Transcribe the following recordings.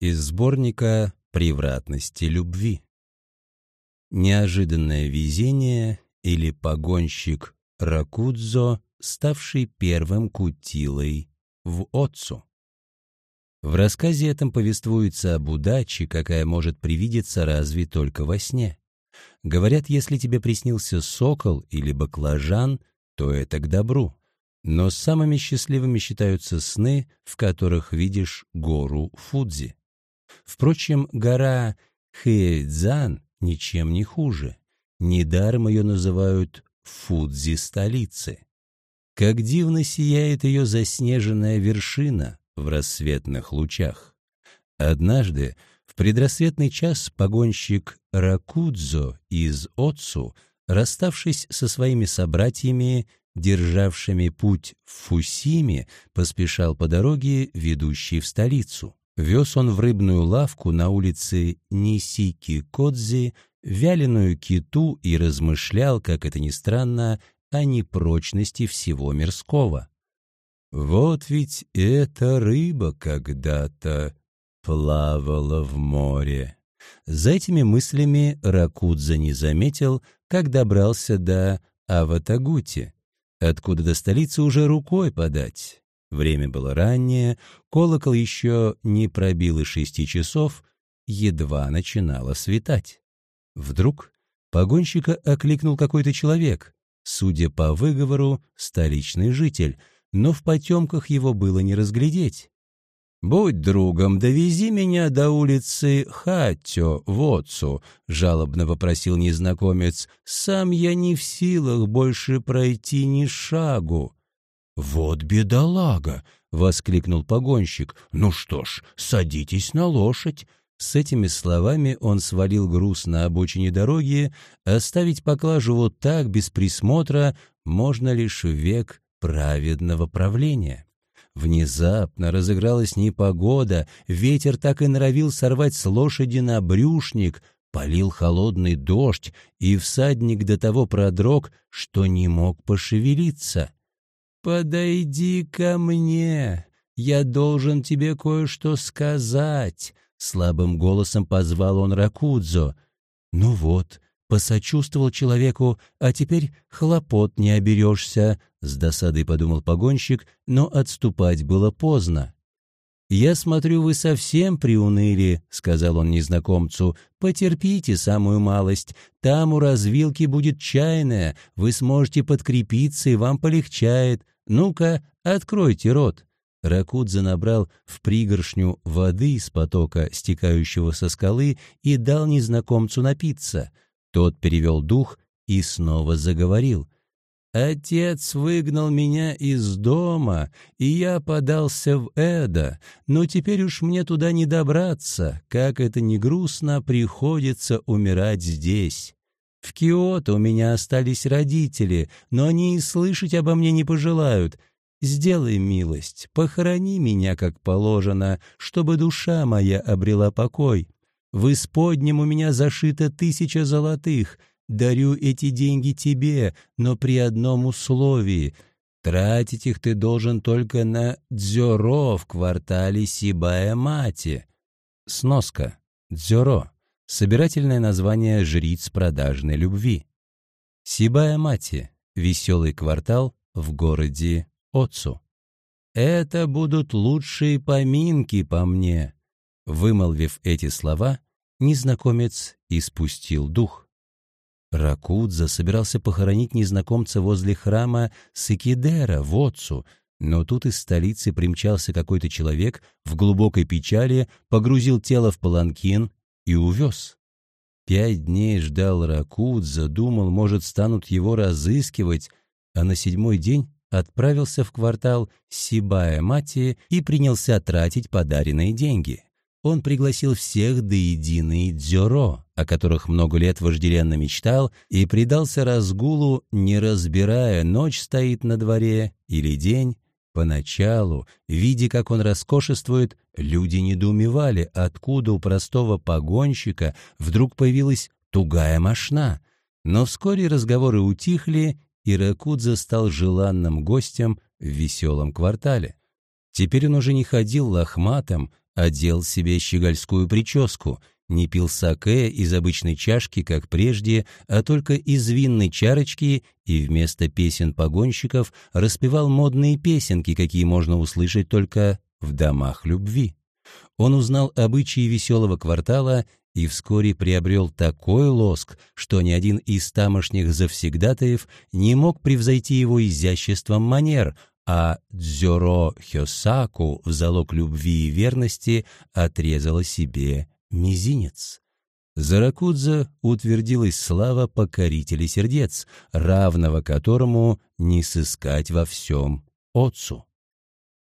Из сборника «Превратности любви». Неожиданное везение или погонщик Ракудзо, ставший первым кутилой в Отцу. В рассказе этом повествуется об удаче, какая может привидеться разве только во сне. Говорят, если тебе приснился сокол или баклажан, то это к добру. Но самыми счастливыми считаются сны, в которых видишь гору Фудзи. Впрочем, гора Хэйдзан ничем не хуже. Недаром ее называют Фудзи столицы. Как дивно сияет ее заснеженная вершина в рассветных лучах. Однажды, в предрассветный час, погонщик Ракудзо из Отцу, расставшись со своими собратьями, державшими путь в Фусиме, поспешал по дороге, ведущей в столицу. Вез он в рыбную лавку на улице Нисики-Кодзи вяленую киту и размышлял, как это ни странно, о непрочности всего мирского. Вот ведь эта рыба когда-то плавала в море. За этими мыслями Ракудза не заметил, как добрался до Аватагути, откуда до столицы уже рукой подать. Время было раннее, колокол еще не пробил и шести часов, едва начинало светать. Вдруг погонщика окликнул какой-то человек, судя по выговору, столичный житель, но в потемках его было не разглядеть. «Будь другом, довези меня до улицы Хатё в Отцу», — жалобно попросил незнакомец. «Сам я не в силах больше пройти ни шагу». «Вот бедолага!» — воскликнул погонщик. «Ну что ж, садитесь на лошадь!» С этими словами он свалил груз на обочине дороги, оставить поклажу вот так, без присмотра, можно лишь век праведного правления. Внезапно разыгралась непогода, ветер так и норовил сорвать с лошади на брюшник, полил холодный дождь, и всадник до того продрог, что не мог пошевелиться. «Подойди ко мне, я должен тебе кое-что сказать», — слабым голосом позвал он Ракудзо. «Ну вот, посочувствовал человеку, а теперь хлопот не оберешься», — с досадой подумал погонщик, но отступать было поздно. «Я смотрю, вы совсем приуныли», — сказал он незнакомцу. «Потерпите самую малость. Там у развилки будет чайная. Вы сможете подкрепиться, и вам полегчает. Ну-ка, откройте рот». Ракудзе набрал в пригоршню воды из потока, стекающего со скалы, и дал незнакомцу напиться. Тот перевел дух и снова заговорил — Отец выгнал меня из дома, и я подался в Эда, но теперь уж мне туда не добраться, как это не грустно, приходится умирать здесь. В Киото у меня остались родители, но они и слышать обо мне не пожелают. Сделай милость, похорони меня, как положено, чтобы душа моя обрела покой. В исподнем у меня зашито тысяча золотых — Дарю эти деньги тебе, но при одном условии. Тратить их ты должен только на дзюро в квартале Сибая-Мати. Сноска. Дзюро. Собирательное название жриц продажной любви. Сибая-Мати. Веселый квартал в городе Отцу. «Это будут лучшие поминки по мне». Вымолвив эти слова, незнакомец испустил дух. Ракудза собирался похоронить незнакомца возле храма Сыкидера в Отцу, но тут из столицы примчался какой-то человек в глубокой печали, погрузил тело в паланкин и увез. Пять дней ждал Ракудза, думал, может, станут его разыскивать, а на седьмой день отправился в квартал Сибая-Мати и принялся тратить подаренные деньги он пригласил всех до единой дзюро, о которых много лет вожделенно мечтал, и предался разгулу, не разбирая, ночь стоит на дворе или день. Поначалу, видя, как он роскошествует, люди недоумевали, откуда у простого погонщика вдруг появилась тугая мошна. Но вскоре разговоры утихли, и Ракудза стал желанным гостем в веселом квартале. Теперь он уже не ходил лохматым, одел себе щегольскую прическу, не пил саке из обычной чашки, как прежде, а только из винной чарочки и вместо песен погонщиков распевал модные песенки, какие можно услышать только в домах любви. Он узнал обычаи веселого квартала и вскоре приобрел такой лоск, что ни один из тамошних завсегдатаев не мог превзойти его изяществом манер, а Дзюро Хёсаку в залог любви и верности отрезала себе мизинец. За Ракудза утвердилась слава покорителя сердец, равного которому не сыскать во всем отцу.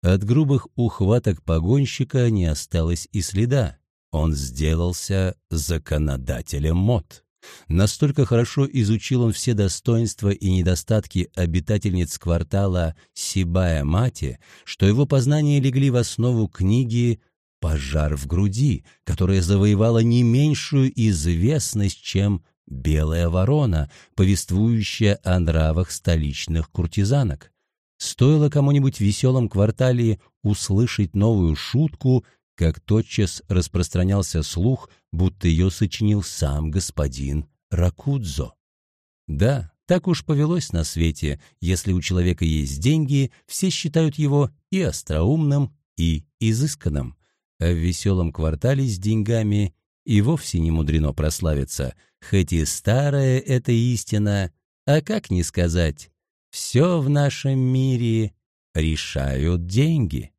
От грубых ухваток погонщика не осталось и следа. Он сделался законодателем мод. Настолько хорошо изучил он все достоинства и недостатки обитательниц квартала Сибая-Мати, что его познания легли в основу книги «Пожар в груди», которая завоевала не меньшую известность, чем «Белая ворона», повествующая о нравах столичных куртизанок. Стоило кому-нибудь в веселом квартале услышать новую шутку, как тотчас распространялся слух, будто ее сочинил сам господин Ракудзо. Да, так уж повелось на свете, если у человека есть деньги, все считают его и остроумным, и изысканным. А в веселом квартале с деньгами и вовсе не мудрено прославиться, хоть и старая эта истина, а как не сказать, все в нашем мире решают деньги.